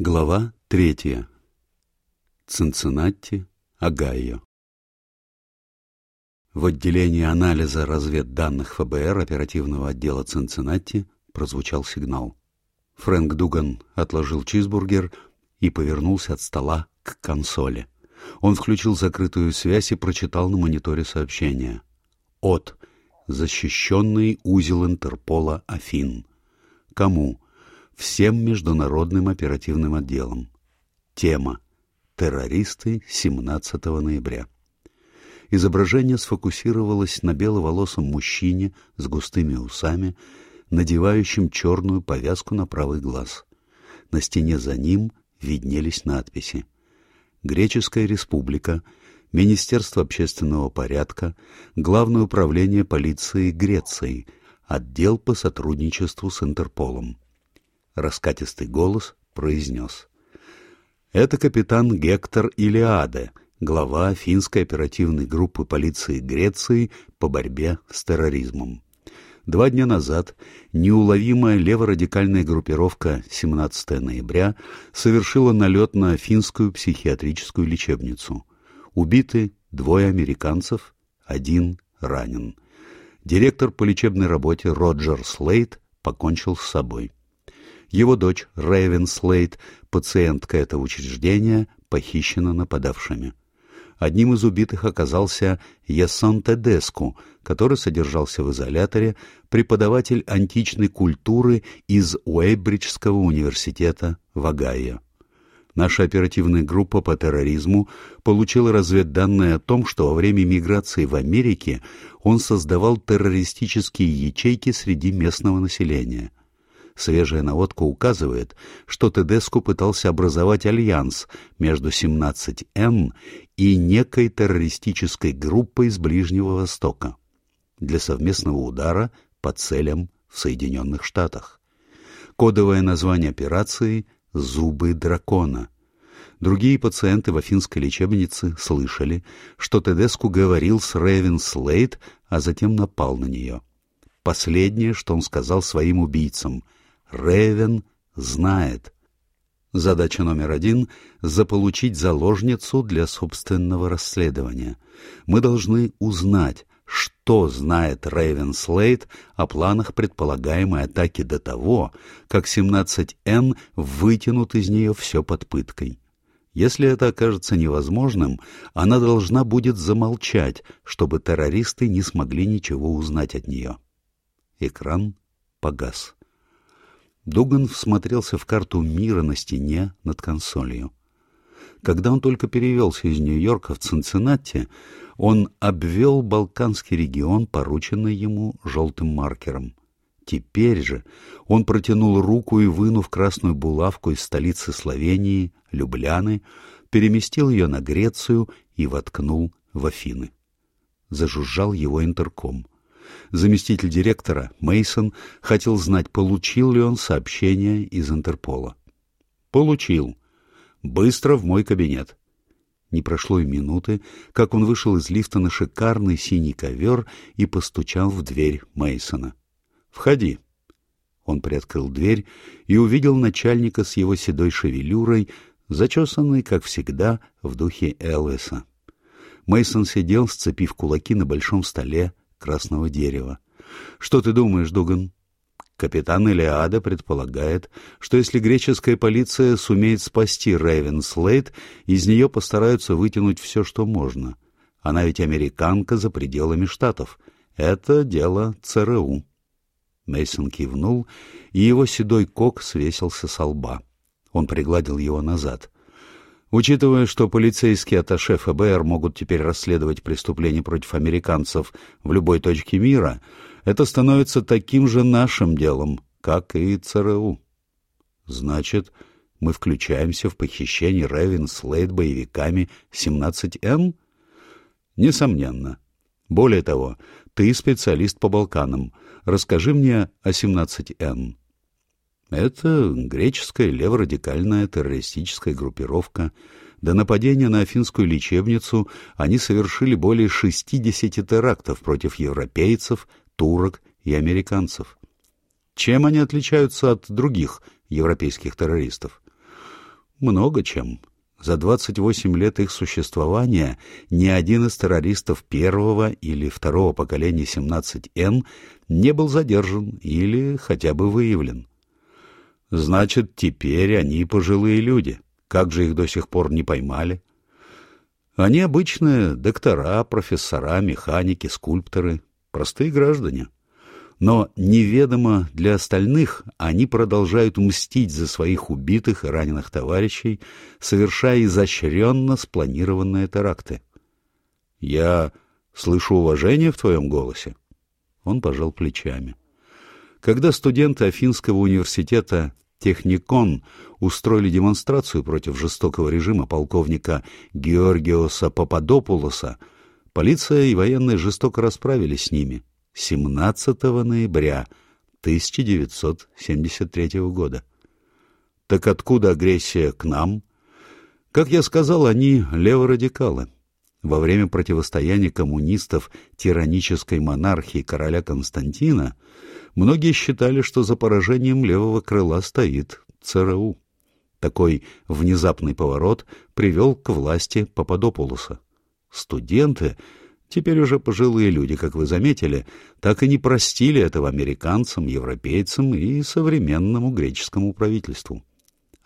Глава третья. Цинциннати, Огайо. В отделении анализа разведданных ФБР оперативного отдела Цинциннати прозвучал сигнал. Фрэнк Дуган отложил чизбургер и повернулся от стола к консоли. Он включил закрытую связь и прочитал на мониторе сообщение. От. Защищенный узел Интерпола Афин. Кому? Всем международным оперативным отделам. Тема. Террористы 17 ноября. Изображение сфокусировалось на беловолосом мужчине с густыми усами, надевающим черную повязку на правый глаз. На стене за ним виднелись надписи. Греческая республика, Министерство общественного порядка, Главное управление полиции Греции, отдел по сотрудничеству с Интерполом. Раскатистый голос произнес. Это капитан Гектор Илиаде, глава финской оперативной группы полиции Греции по борьбе с терроризмом. Два дня назад неуловимая леворадикальная группировка 17 ноября совершила налет на финскую психиатрическую лечебницу. Убиты двое американцев, один ранен. Директор по лечебной работе Роджер Слейт покончил с собой. Его дочь Рэйвен Слейт, пациентка этого учреждения, похищена нападавшими. Одним из убитых оказался Ясон Тедеску, который содержался в изоляторе, преподаватель античной культуры из Уэйбриджского университета в Огайо. Наша оперативная группа по терроризму получила разведданные о том, что во время миграции в Америке он создавал террористические ячейки среди местного населения. Свежая наводка указывает, что Тедеску пытался образовать альянс между 17Н и некой террористической группой с Ближнего Востока для совместного удара по целям в Соединенных Штатах. Кодовое название операции «Зубы дракона». Другие пациенты в афинской лечебнице слышали, что Тедеску говорил с Рэвен Слейд, а затем напал на нее. Последнее, что он сказал своим убийцам — Ревен знает. Задача номер один — заполучить заложницу для собственного расследования. Мы должны узнать, что знает Рейвен Слейд о планах предполагаемой атаки до того, как 17Н вытянут из нее все под пыткой. Если это окажется невозможным, она должна будет замолчать, чтобы террористы не смогли ничего узнать от нее. Экран погас. Дуган всмотрелся в карту мира на стене над консолью. Когда он только перевелся из Нью-Йорка в Цинциннати, он обвел Балканский регион, порученный ему желтым маркером. Теперь же он протянул руку и, вынув красную булавку из столицы Словении, Любляны, переместил ее на Грецию и воткнул в Афины. Зажужжал его интерком — Заместитель директора, Мейсон, хотел знать, получил ли он сообщение из Интерпола. «Получил. Быстро в мой кабинет». Не прошло и минуты, как он вышел из лифта на шикарный синий ковер и постучал в дверь Мейсона. «Входи». Он приоткрыл дверь и увидел начальника с его седой шевелюрой, зачесанной, как всегда, в духе Элвиса. Мейсон сидел, сцепив кулаки на большом столе красного дерева. Что ты думаешь, Дуган? Капитан Илиада предполагает, что если греческая полиция сумеет спасти Рэйвен Слейд, из нее постараются вытянуть все, что можно. Она ведь американка за пределами штатов. Это дело ЦРУ. Мейсон кивнул, и его седой кок свесился со лба. Он пригладил его назад. Учитывая, что полицейские атташе ФБР могут теперь расследовать преступления против американцев в любой точке мира, это становится таким же нашим делом, как и ЦРУ. Значит, мы включаемся в похищение Ревен Слейд боевиками 17М? Несомненно. Более того, ты специалист по Балканам. Расскажи мне о 17Н. Это греческая леворадикальная террористическая группировка. До нападения на афинскую лечебницу они совершили более 60 терактов против европейцев, турок и американцев. Чем они отличаются от других европейских террористов? Много чем. За 28 лет их существования ни один из террористов первого или второго поколения 17Н не был задержан или хотя бы выявлен. Значит, теперь они пожилые люди. Как же их до сих пор не поймали? Они обычные доктора, профессора, механики, скульпторы, простые граждане. Но неведомо для остальных они продолжают мстить за своих убитых и раненых товарищей, совершая изощренно спланированные теракты. «Я слышу уважение в твоем голосе?» Он пожал плечами. Когда студенты Афинского университета Техникон устроили демонстрацию против жестокого режима полковника Георгиоса Пападопулоса, полиция и военные жестоко расправились с ними — 17 ноября 1973 года. Так откуда агрессия к нам? Как я сказал, они леворадикалы. Во время противостояния коммунистов тиранической монархии короля Константина многие считали, что за поражением левого крыла стоит ЦРУ. Такой внезапный поворот привел к власти Пападопулоса. Студенты Теперь уже пожилые люди, как вы заметили, так и не простили этого американцам, европейцам и современному греческому правительству.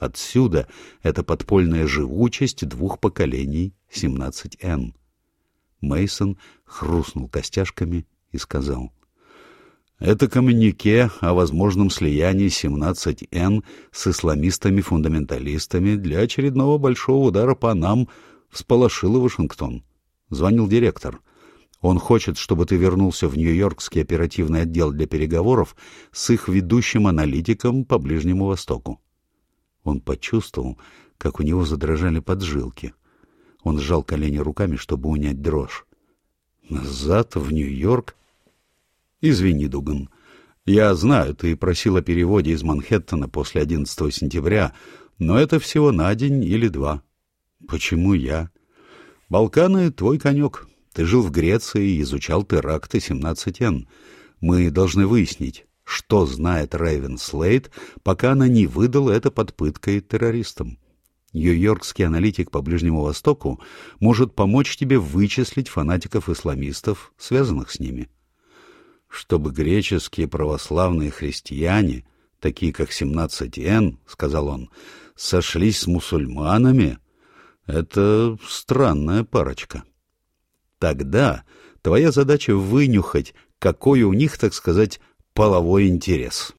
Отсюда эта подпольная живучесть двух поколений 17Н. Мейсон хрустнул костяшками и сказал. Это коммюнике о возможном слиянии 17Н с исламистами-фундаменталистами для очередного большого удара по нам всполошило Вашингтон. Звонил директор — он хочет, чтобы ты вернулся в Нью-Йоркский оперативный отдел для переговоров с их ведущим аналитиком по Ближнему Востоку. Он почувствовал, как у него задрожали поджилки. Он сжал колени руками, чтобы унять дрожь. «Назад в Нью-Йорк?» «Извини, Дуган. Я знаю, ты просил о переводе из Манхэттена после 11 сентября, но это всего на день или два. Почему я?» «Балканы — твой конек. Ты жил в Греции и изучал теракты 17Н. Мы должны выяснить, что знает Рэйвен Слейд, пока она не выдала это под пыткой террористам. Нью-Йоркский аналитик по Ближнему Востоку может помочь тебе вычислить фанатиков-исламистов, связанных с ними. Чтобы греческие православные христиане, такие как 17Н, — сказал он, — сошлись с мусульманами, это странная парочка. — Тогда твоя задача вынюхать, какой у них, так сказать, половой интерес.